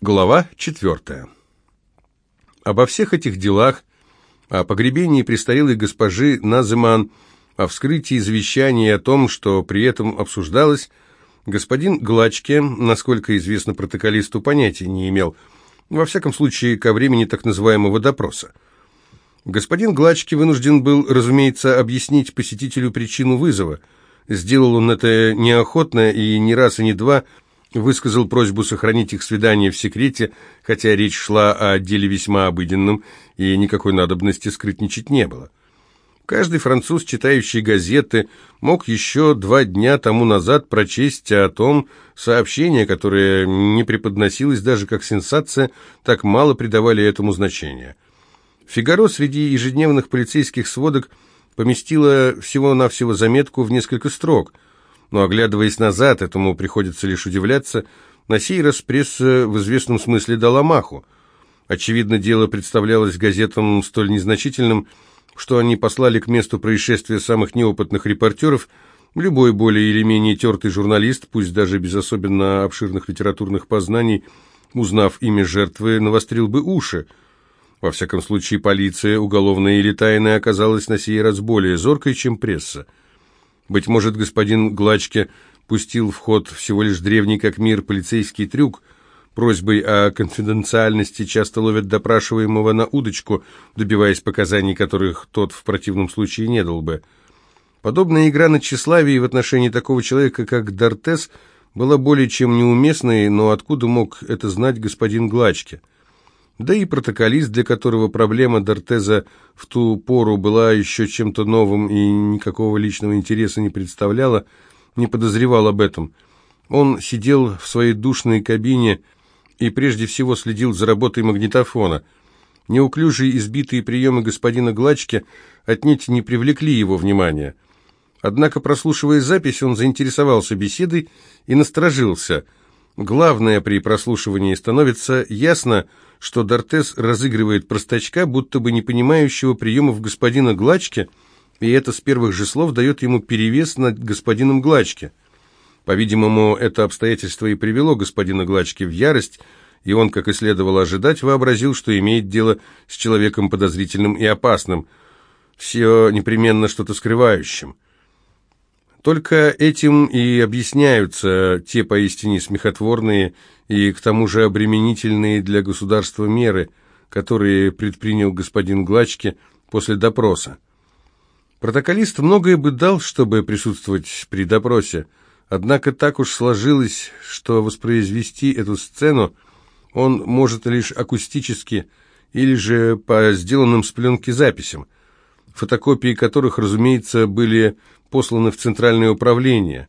Глава четвертая. Обо всех этих делах, о погребении престарелой госпожи Назыман, о вскрытии завещания и о том, что при этом обсуждалось, господин Глачке, насколько известно протоколисту, понятия не имел, во всяком случае, ко времени так называемого допроса. Господин Глачке вынужден был, разумеется, объяснить посетителю причину вызова. Сделал он это неохотно и не раз и не два – высказал просьбу сохранить их свидание в секрете, хотя речь шла о деле весьма обыденном, и никакой надобности скрытничать не было. Каждый француз, читающий газеты, мог еще два дня тому назад прочесть о том сообщение, которое не преподносилось даже как сенсация, так мало придавали этому значения. «Фигаро» среди ежедневных полицейских сводок поместила всего-навсего заметку в несколько строк – но, оглядываясь назад, этому приходится лишь удивляться, на сей раз пресса в известном смысле дала маху. Очевидно, дело представлялось газетам столь незначительным, что они послали к месту происшествия самых неопытных репортеров, любой более или менее тертый журналист, пусть даже без особенно обширных литературных познаний, узнав имя жертвы, навострил бы уши. Во всяком случае, полиция, уголовная или тайная, оказалась на сей раз более зоркой, чем пресса. Быть может, господин Глачке пустил в ход всего лишь древний как мир полицейский трюк. Просьбой о конфиденциальности часто ловят допрашиваемого на удочку, добиваясь показаний, которых тот в противном случае не дал бы. Подобная игра на тщеславии в отношении такого человека, как Дортес, была более чем неуместной, но откуда мог это знать господин Глачке? Да и протоколист, для которого проблема Дортеза в ту пору была еще чем-то новым и никакого личного интереса не представляла, не подозревал об этом. Он сидел в своей душной кабине и прежде всего следил за работой магнитофона. Неуклюжие избитые приемы господина Глачки отнюдь не привлекли его внимания. Однако, прослушивая запись, он заинтересовался беседой и насторожился. Главное при прослушивании становится ясно, что Дортес разыгрывает простачка, будто бы не понимающего приемов господина Глачки, и это с первых же слов дает ему перевес над господином Глачки. По-видимому, это обстоятельство и привело господина Глачки в ярость, и он, как и следовало ожидать, вообразил, что имеет дело с человеком подозрительным и опасным, все непременно что-то скрывающим. Только этим и объясняются те поистине смехотворные и к тому же обременительные для государства меры, которые предпринял господин Глачки после допроса. Протоколист многое бы дал, чтобы присутствовать при допросе, однако так уж сложилось, что воспроизвести эту сцену он может лишь акустически или же по сделанным с пленки записям, фотокопии которых, разумеется, были посланы в Центральное управление.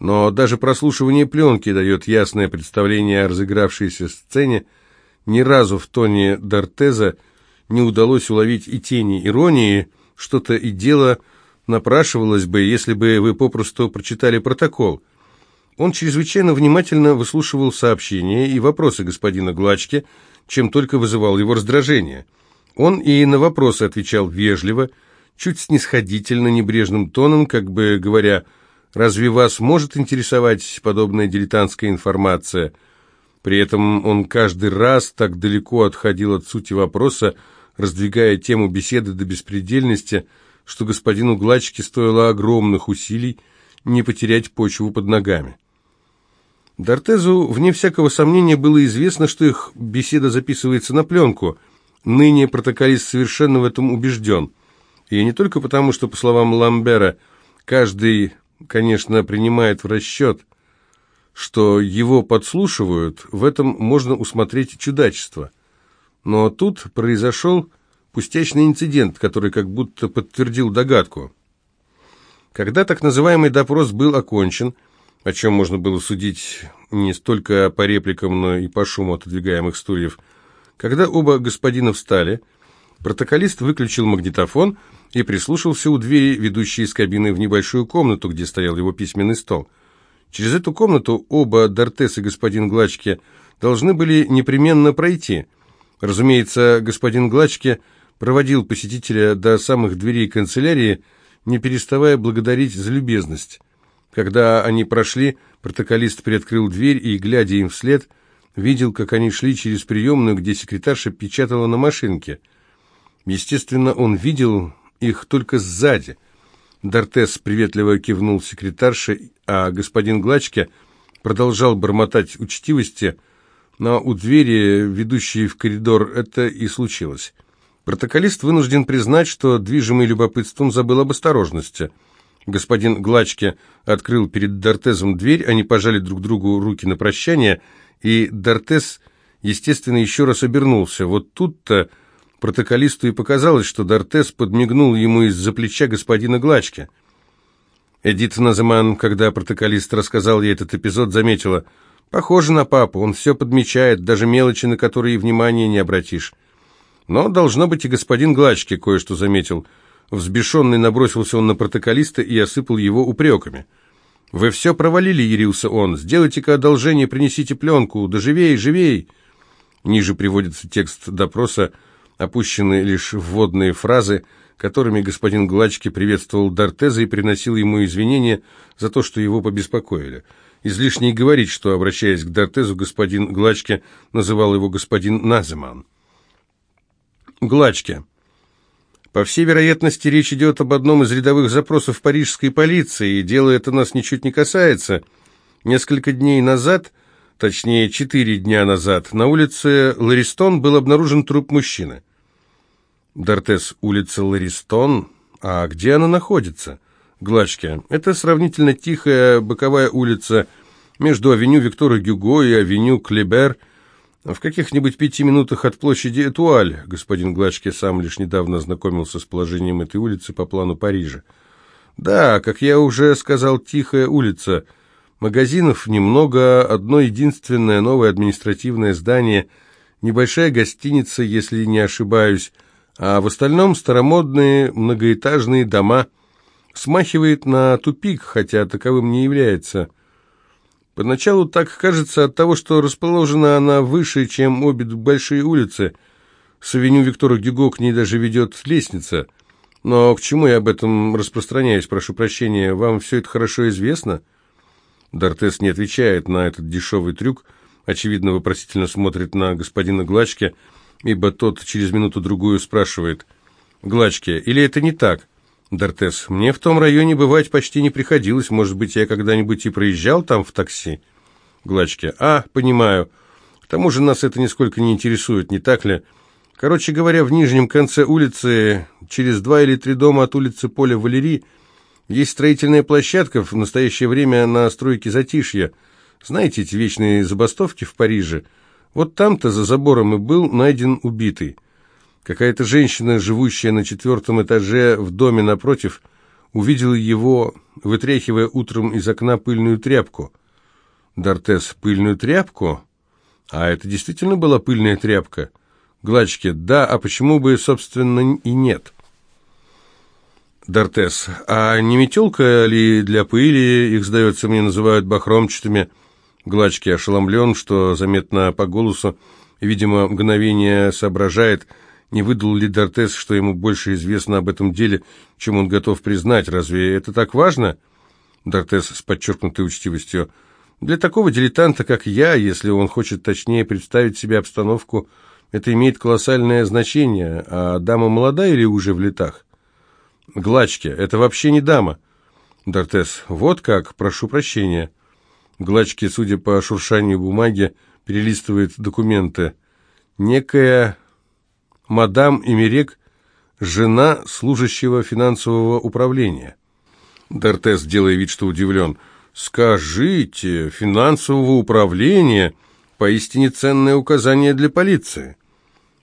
Но даже прослушивание пленки дает ясное представление о разыгравшейся сцене. Ни разу в тоне Дортеза не удалось уловить и тени иронии, что-то и дело напрашивалось бы, если бы вы попросту прочитали протокол. Он чрезвычайно внимательно выслушивал сообщения и вопросы господина Глачки, чем только вызывал его раздражение. Он и на вопросы отвечал вежливо, чуть снисходительно, небрежным тоном, как бы говоря Разве вас может интересовать подобная дилетантская информация? При этом он каждый раз так далеко отходил от сути вопроса, раздвигая тему беседы до беспредельности, что господину Глачке стоило огромных усилий не потерять почву под ногами. Дортезу, вне всякого сомнения, было известно, что их беседа записывается на пленку. Ныне протоколист совершенно в этом убежден. И не только потому, что, по словам Ламбера, каждый конечно, принимает в расчет, что его подслушивают, в этом можно усмотреть чудачество. Но тут произошел пустячный инцидент, который как будто подтвердил догадку. Когда так называемый допрос был окончен, о чем можно было судить не столько по репликам, но и по шуму отодвигаемых стульев, когда оба господина встали, протоколист выключил магнитофон и прислушался у двери, ведущей из кабины в небольшую комнату, где стоял его письменный стол. Через эту комнату оба, Дортес и господин Глачки, должны были непременно пройти. Разумеется, господин Глачки проводил посетителя до самых дверей канцелярии, не переставая благодарить за любезность. Когда они прошли, протоколист приоткрыл дверь и, глядя им вслед, видел, как они шли через приемную, где секретарша печатала на машинке. Естественно, он видел их только сзади. Дортес приветливо кивнул секретарше, а господин Глачке продолжал бормотать учтивости, но у двери, ведущей в коридор, это и случилось. Протоколист вынужден признать, что, движимый любопытством, забыл об осторожности. Господин Глачке открыл перед Дортезом дверь, они пожали друг другу руки на прощание, и Дортез, естественно, еще раз обернулся. Вот тут-то протоколисту и показалось, что Дортез подмигнул ему из-за плеча господина Глачке. Эдит Наземан, когда протоколист рассказал ей этот эпизод, заметила, «Похоже на папу, он все подмечает, даже мелочи, на которые внимания не обратишь». Но, должно быть, и господин Глачки кое-что заметил. Взбешенный набросился он на протоколиста и осыпал его упреками. «Вы все провалили», — ярился он. «Сделайте-ка одолжение, принесите пленку. Да живей, живей!» Ниже приводится текст допроса, опущены лишь вводные фразы, которыми господин Глачки приветствовал Дортеза и приносил ему извинения за то, что его побеспокоили. Излишне говорить, что, обращаясь к Дортезу, господин Глачки называл его господин Наземан. Глачке. По всей вероятности, речь идет об одном из рядовых запросов парижской полиции, и дело это нас ничуть не касается. Несколько дней назад, точнее, четыре дня назад, на улице Ларистон был обнаружен труп мужчины. Дортес, улица Ларистон, а где она находится? Глачке. Это сравнительно тихая боковая улица между авеню Виктора Гюго и авеню Клебер – в каких-нибудь пяти минутах от площади Этуаль господин Глачке сам лишь недавно ознакомился с положением этой улицы по плану Парижа. Да, как я уже сказал, тихая улица. Магазинов немного, одно единственное новое административное здание, небольшая гостиница, если не ошибаюсь, а в остальном старомодные многоэтажные дома. Смахивает на тупик, хотя таковым не является. Поначалу так кажется от того, что расположена она выше, чем обе большие улицы. С авеню Виктора Гюго к ней даже ведет лестница. Но к чему я об этом распространяюсь, прошу прощения, вам все это хорошо известно?» Дортес не отвечает на этот дешевый трюк, очевидно, вопросительно смотрит на господина Глачки, ибо тот через минуту-другую спрашивает, «Глачки, или это не так?» Дортес, мне в том районе бывать почти не приходилось. Может быть, я когда-нибудь и проезжал там в такси? Глачки, а, понимаю. К тому же нас это нисколько не интересует, не так ли? Короче говоря, в нижнем конце улицы, через два или три дома от улицы Поля Валерий, есть строительная площадка, в настоящее время на стройке Затишья. Знаете эти вечные забастовки в Париже? Вот там-то за забором и был найден убитый. Какая-то женщина, живущая на четвертом этаже в доме напротив, увидела его, вытряхивая утром из окна пыльную тряпку. Дортес, пыльную тряпку? А это действительно была пыльная тряпка? Глачки, да, а почему бы, собственно, и нет? Дортес, а не метелка ли для пыли, их, сдается мне, называют бахромчатыми? Глачки ошеломлен, что заметно по голосу, видимо, мгновение соображает – не выдал ли Дортес, что ему больше известно об этом деле, чем он готов признать? Разве это так важно? Дортес с подчеркнутой учтивостью. Для такого дилетанта, как я, если он хочет точнее представить себе обстановку, это имеет колоссальное значение. А дама молодая или уже в летах? Глачки, это вообще не дама. Дортес, вот как, прошу прощения. Глачки, судя по шуршанию бумаги, перелистывает документы. Некая мадам Эмерек, жена служащего финансового управления. Дортес, делая вид, что удивлен, «Скажите, финансового управления – поистине ценное указание для полиции».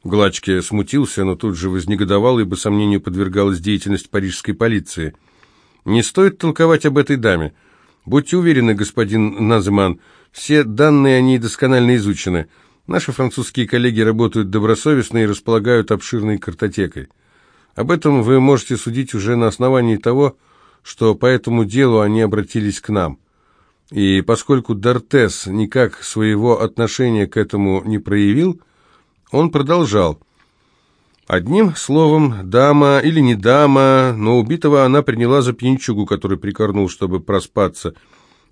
Глачке смутился, но тут же вознегодовал, ибо сомнению подвергалась деятельность парижской полиции. «Не стоит толковать об этой даме. Будьте уверены, господин Наземан, все данные о ней досконально изучены. Наши французские коллеги работают добросовестно и располагают обширной картотекой. Об этом вы можете судить уже на основании того, что по этому делу они обратились к нам. И поскольку Дортес никак своего отношения к этому не проявил, он продолжал. Одним словом, дама или не дама, но убитого она приняла за пьянчугу, который прикорнул, чтобы проспаться,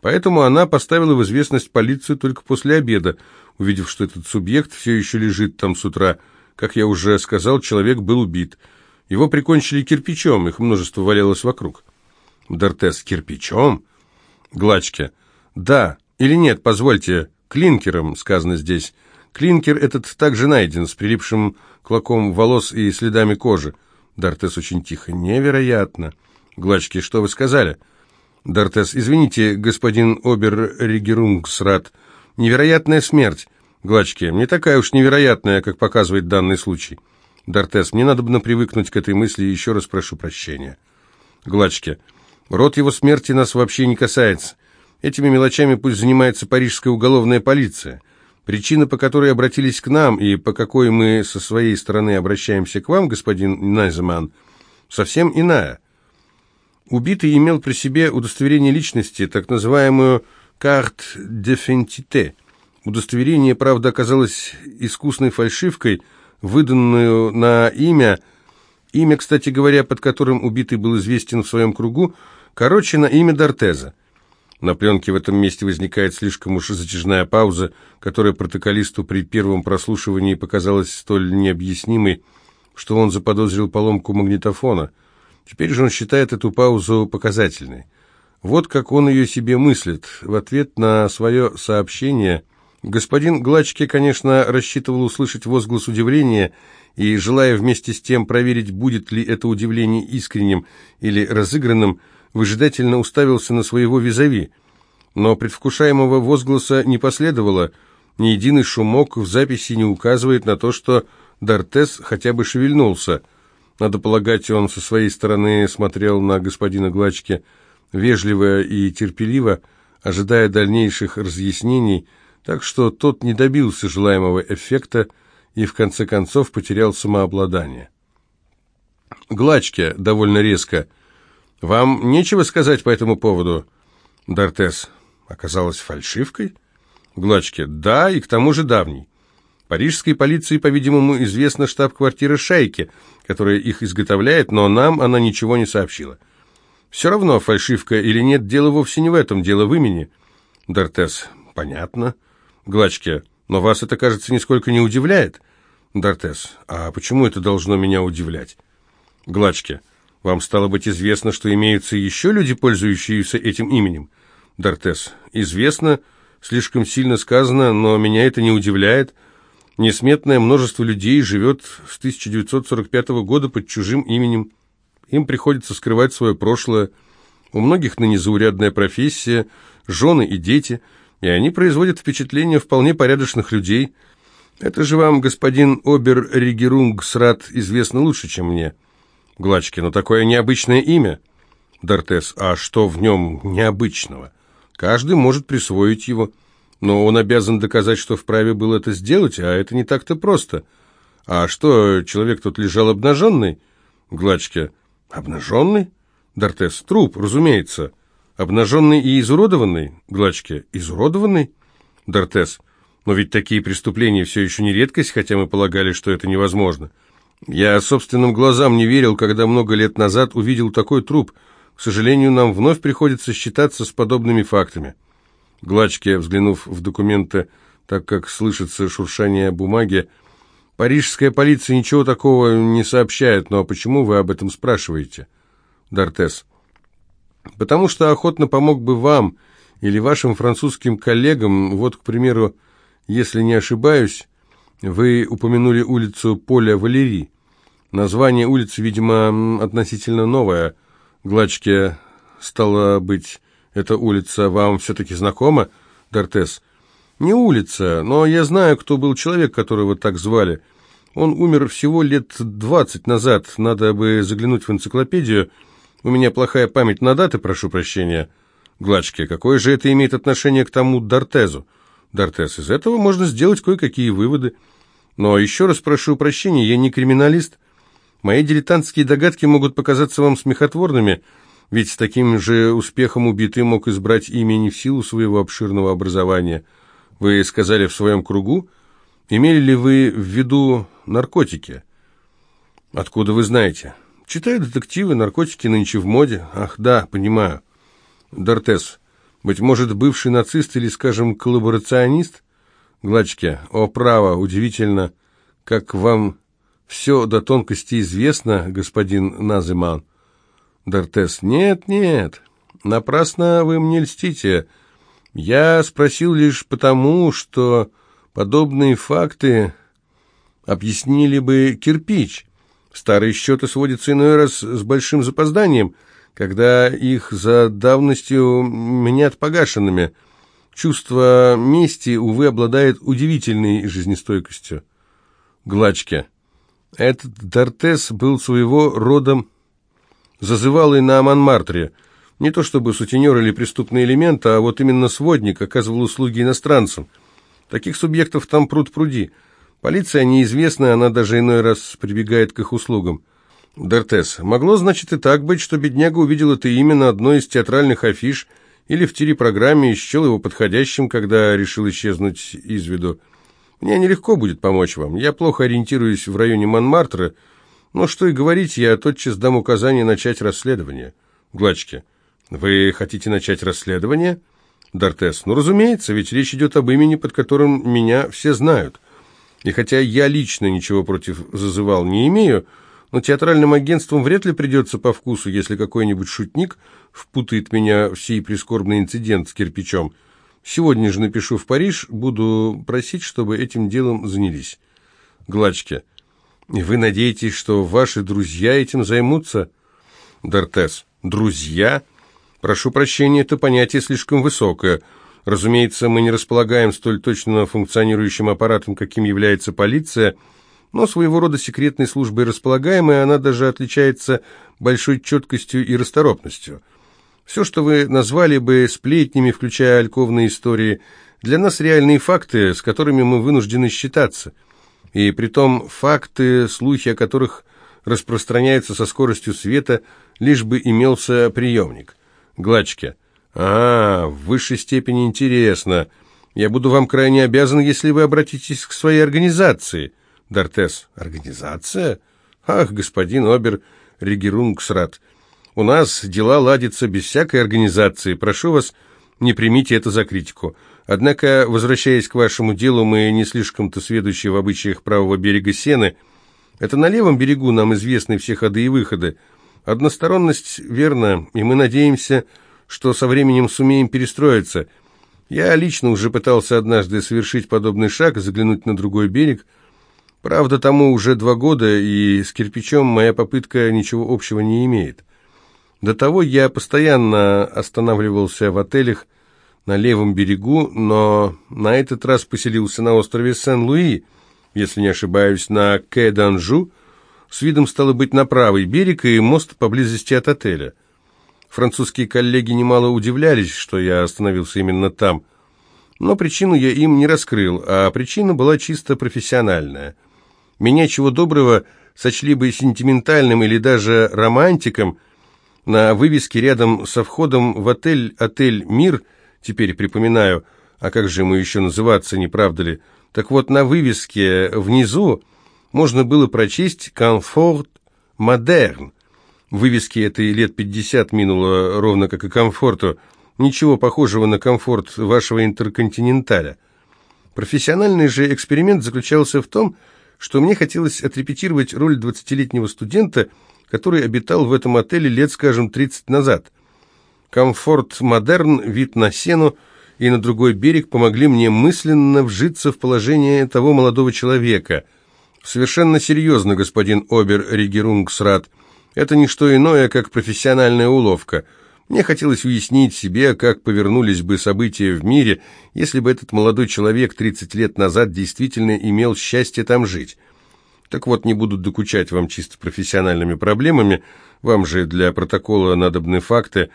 Поэтому она поставила в известность полицию только после обеда, увидев, что этот субъект все еще лежит там с утра. Как я уже сказал, человек был убит. Его прикончили кирпичом, их множество валялось вокруг. Дортес, кирпичом? Глачке. Да, или нет, позвольте, клинкером, сказано здесь. Клинкер этот также найден, с прилипшим клоком волос и следами кожи. Дортес очень тихо. Невероятно. Глачки, что вы сказали? Дортес, извините, господин Обер-Ригерунгсрат. Невероятная смерть. Глачки, не такая уж невероятная, как показывает данный случай. Дортес, мне надо бы привыкнуть к этой мысли и еще раз прошу прощения. Глачки, род его смерти нас вообще не касается. Этими мелочами пусть занимается парижская уголовная полиция. Причина, по которой обратились к нам и по какой мы со своей стороны обращаемся к вам, господин Найземан, совсем иная. Убитый имел при себе удостоверение личности, так называемую «карт дефентите». Удостоверение, правда, оказалось искусной фальшивкой, выданную на имя, имя, кстати говоря, под которым убитый был известен в своем кругу, короче, на имя Дортеза. На пленке в этом месте возникает слишком уж затяжная пауза, которая протоколисту при первом прослушивании показалась столь необъяснимой, что он заподозрил поломку магнитофона. Теперь же он считает эту паузу показательной. Вот как он ее себе мыслит. В ответ на свое сообщение господин Глачке, конечно, рассчитывал услышать возглас удивления и, желая вместе с тем проверить, будет ли это удивление искренним или разыгранным, выжидательно уставился на своего визави. Но предвкушаемого возгласа не последовало. Ни единый шумок в записи не указывает на то, что Дортес хотя бы шевельнулся. Надо полагать, он со своей стороны смотрел на господина Глачки вежливо и терпеливо, ожидая дальнейших разъяснений, так что тот не добился желаемого эффекта и в конце концов потерял самообладание. Глачке довольно резко – «Вам нечего сказать по этому поводу?» Дортес. «Оказалась фальшивкой?» Глачке. «Да, и к тому же давней. Парижской полиции, по-видимому, известна штаб-квартира Шайки, которая их изготовляет, но нам она ничего не сообщила. Все равно, фальшивка или нет, дело вовсе не в этом, дело в имени». Дортес. «Понятно». Глачке. «Но вас это, кажется, нисколько не удивляет?» Дортес. «А почему это должно меня удивлять?» Глачке. Вам стало быть известно, что имеются еще люди, пользующиеся этим именем? Дортес. Известно, слишком сильно сказано, но меня это не удивляет. Несметное множество людей живет с 1945 года под чужим именем. Им приходится скрывать свое прошлое. У многих ныне заурядная профессия, жены и дети, и они производят впечатление вполне порядочных людей. Это же вам, господин Обер-Ригерунгсрат, известно лучше, чем мне. Глачки, ну такое необычное имя. Дортес, а что в нем необычного? Каждый может присвоить его, но он обязан доказать, что вправе был это сделать, а это не так-то просто. А что, человек тут лежал обнаженный? Глачки, обнаженный? Дортес, труп, разумеется. Обнаженный и изуродованный? Глачки, изуродованный? Дортес, но ведь такие преступления все еще не редкость, хотя мы полагали, что это невозможно. Я собственным глазам не верил, когда много лет назад увидел такой труп. К сожалению, нам вновь приходится считаться с подобными фактами. Глачке, взглянув в документы, так как слышится шуршание бумаги, «Парижская полиция ничего такого не сообщает, но почему вы об этом спрашиваете?» Дортес. «Потому что охотно помог бы вам или вашим французским коллегам, вот, к примеру, если не ошибаюсь, вы упомянули улицу Поля Валерий. Название улицы, видимо, относительно новое. Глачке, стало быть, эта улица вам все-таки знакома, Дортес? Не улица, но я знаю, кто был человек, которого так звали. Он умер всего лет двадцать назад. Надо бы заглянуть в энциклопедию. У меня плохая память на даты, прошу прощения. Глачке, какое же это имеет отношение к тому Дортезу? Дортес, из этого можно сделать кое-какие выводы. Но еще раз прошу прощения, я не криминалист. Мои дилетантские догадки могут показаться вам смехотворными, ведь с таким же успехом убитый мог избрать имя не в силу своего обширного образования. Вы сказали в своем кругу, имели ли вы в виду наркотики? Откуда вы знаете? Читаю детективы, наркотики нынче в моде. Ах, да, понимаю. Дортес, Быть может, бывший нацист или, скажем, коллаборационист? Гладчке, о, право, удивительно, как вам все до тонкости известно, господин Назыман. Дортес, нет, нет, напрасно вы мне льстите. Я спросил лишь потому, что подобные факты объяснили бы кирпич. Старые счеты сводятся иной раз с большим запозданием, когда их за давностью менят погашенными. Чувство мести, увы, обладает удивительной жизнестойкостью. Глачке. Этот Дортес был своего рода зазывалый на Монмартре. Не то чтобы сутенер или преступный элемент, а вот именно сводник оказывал услуги иностранцам. Таких субъектов там пруд пруди. Полиция неизвестная, она даже иной раз прибегает к их услугам. Дортес, могло, значит, и так быть, что бедняга увидел это имя на одной из театральных афиш или в телепрограмме и счел его подходящим, когда решил исчезнуть из виду. Мне нелегко будет помочь вам. Я плохо ориентируюсь в районе Монмартра, но что и говорить, я тотчас дам указание начать расследование. Глачки, вы хотите начать расследование? Дортес, ну, разумеется, ведь речь идет об имени, под которым меня все знают. И хотя я лично ничего против зазывал не имею, но театральным агентствам вряд ли придется по вкусу, если какой-нибудь шутник впутает меня в сей прискорбный инцидент с кирпичом. Сегодня же напишу в Париж, буду просить, чтобы этим делом занялись. Глачки. Вы надеетесь, что ваши друзья этим займутся? Дортес. Друзья? Прошу прощения, это понятие слишком высокое. Разумеется, мы не располагаем столь точно функционирующим аппаратом, каким является полиция, но своего рода секретной службой располагаем, и она даже отличается большой четкостью и расторопностью. Все, что вы назвали бы сплетнями, включая альковные истории, для нас реальные факты, с которыми мы вынуждены считаться. И притом факты, слухи о которых распространяются со скоростью света, лишь бы имелся приемник. Глачке. «А, в высшей степени интересно. Я буду вам крайне обязан, если вы обратитесь к своей организации». Дортес. «Организация? Ах, господин Обер Ригерунгсрат, у нас дела ладятся без всякой организации. Прошу вас, не примите это за критику. Однако, возвращаясь к вашему делу, мы не слишком-то сведущие в обычаях правого берега Сены. Это на левом берегу нам известны все ходы и выходы. Односторонность верна, и мы надеемся, что со временем сумеем перестроиться. Я лично уже пытался однажды совершить подобный шаг, заглянуть на другой берег. Правда, тому уже два года, и с кирпичом моя попытка ничего общего не имеет. До того я постоянно останавливался в отелях на левом берегу, но на этот раз поселился на острове Сен-Луи, если не ошибаюсь, на Кэ-Данжу, с видом стало быть на правый берег и мост поблизости от отеля. Французские коллеги немало удивлялись, что я остановился именно там. Но причину я им не раскрыл, а причина была чисто профессиональная. Меня, чего доброго, сочли бы сентиментальным или даже романтиком. На вывеске рядом со входом в отель «Отель Мир», теперь припоминаю, а как же ему еще называться, не правда ли? Так вот, на вывеске внизу можно было прочесть «Комфорт модерн», Вывески этой лет 50 минуло, ровно как и комфорту. Ничего похожего на комфорт вашего интерконтиненталя. Профессиональный же эксперимент заключался в том, что мне хотелось отрепетировать роль 20-летнего студента, который обитал в этом отеле лет, скажем, 30 назад. Комфорт модерн, вид на сену и на другой берег помогли мне мысленно вжиться в положение того молодого человека. Совершенно серьезно, господин Обер Ригерунгсрат, это не что иное, как профессиональная уловка. Мне хотелось уяснить себе, как повернулись бы события в мире, если бы этот молодой человек 30 лет назад действительно имел счастье там жить. Так вот, не буду докучать вам чисто профессиональными проблемами, вам же для протокола надобны факты.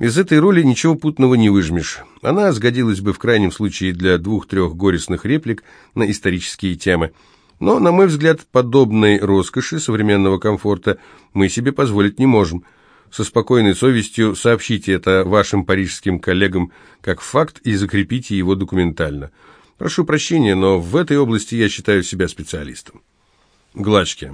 Из этой роли ничего путного не выжмешь. Она сгодилась бы в крайнем случае для двух-трех горестных реплик на исторические темы. Но, на мой взгляд, подобной роскоши современного комфорта мы себе позволить не можем. Со спокойной совестью сообщите это вашим парижским коллегам как факт и закрепите его документально. Прошу прощения, но в этой области я считаю себя специалистом. Глачки.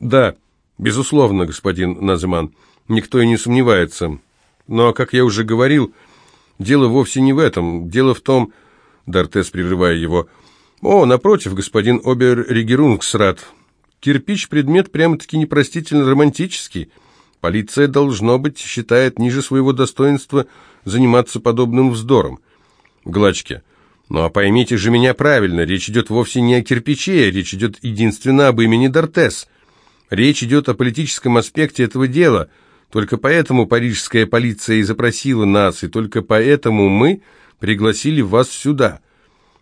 Да, безусловно, господин Назыман, никто и не сомневается. Но, как я уже говорил, Дело вовсе не в этом. Дело в том... Дортес, прерывая его. «О, напротив, господин Обер-Регерунгсрат, кирпич — предмет прямо-таки непростительно романтический. Полиция, должно быть, считает ниже своего достоинства заниматься подобным вздором. Глачки. Ну а поймите же меня правильно, речь идет вовсе не о кирпиче, речь идет единственно об имени Дортес. Речь идет о политическом аспекте этого дела. Только поэтому парижская полиция и запросила нас, и только поэтому мы пригласили вас сюда.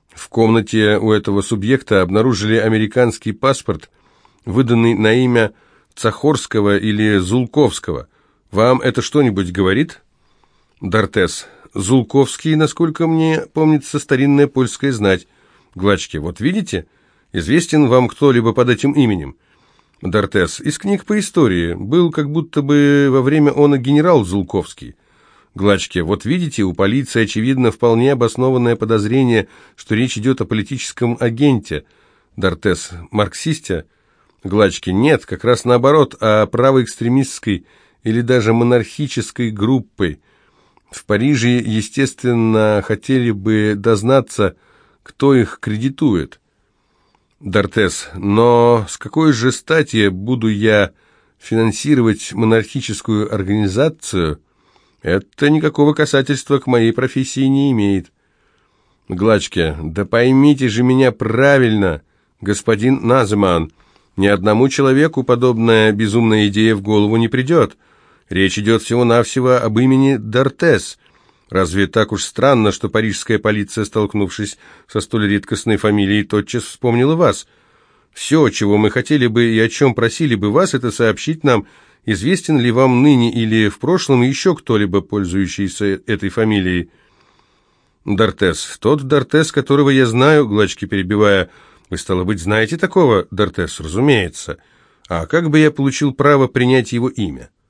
В комнате у этого субъекта обнаружили американский паспорт, выданный на имя Цахорского или Зулковского. Вам это что-нибудь говорит? Дортес. Зулковский, насколько мне помнится, старинная польская знать. Глачки. Вот видите? Известен вам кто-либо под этим именем? Дортес. Из книг по истории. Был как будто бы во время он генерал Зулковский. Глачке. Вот видите, у полиции, очевидно, вполне обоснованное подозрение, что речь идет о политическом агенте. Дортес. Марксисте? Глачке. Нет, как раз наоборот, о правоэкстремистской или даже монархической группой. В Париже, естественно, хотели бы дознаться, кто их кредитует. Дортес. Но с какой же стати буду я финансировать монархическую организацию, это никакого касательства к моей профессии не имеет. Глачке, да поймите же меня правильно, господин Назман, ни одному человеку подобная безумная идея в голову не придет. Речь идет всего-навсего об имени Дортес. Разве так уж странно, что парижская полиция, столкнувшись со столь редкостной фамилией, тотчас вспомнила вас? Все, чего мы хотели бы и о чем просили бы вас, это сообщить нам, Известен ли вам ныне или в прошлом еще кто-либо, пользующийся этой фамилией? Дортес. Тот Дортес, которого я знаю, Глачки перебивая. Вы, стало быть, знаете такого Дортес? Разумеется. А как бы я получил право принять его имя?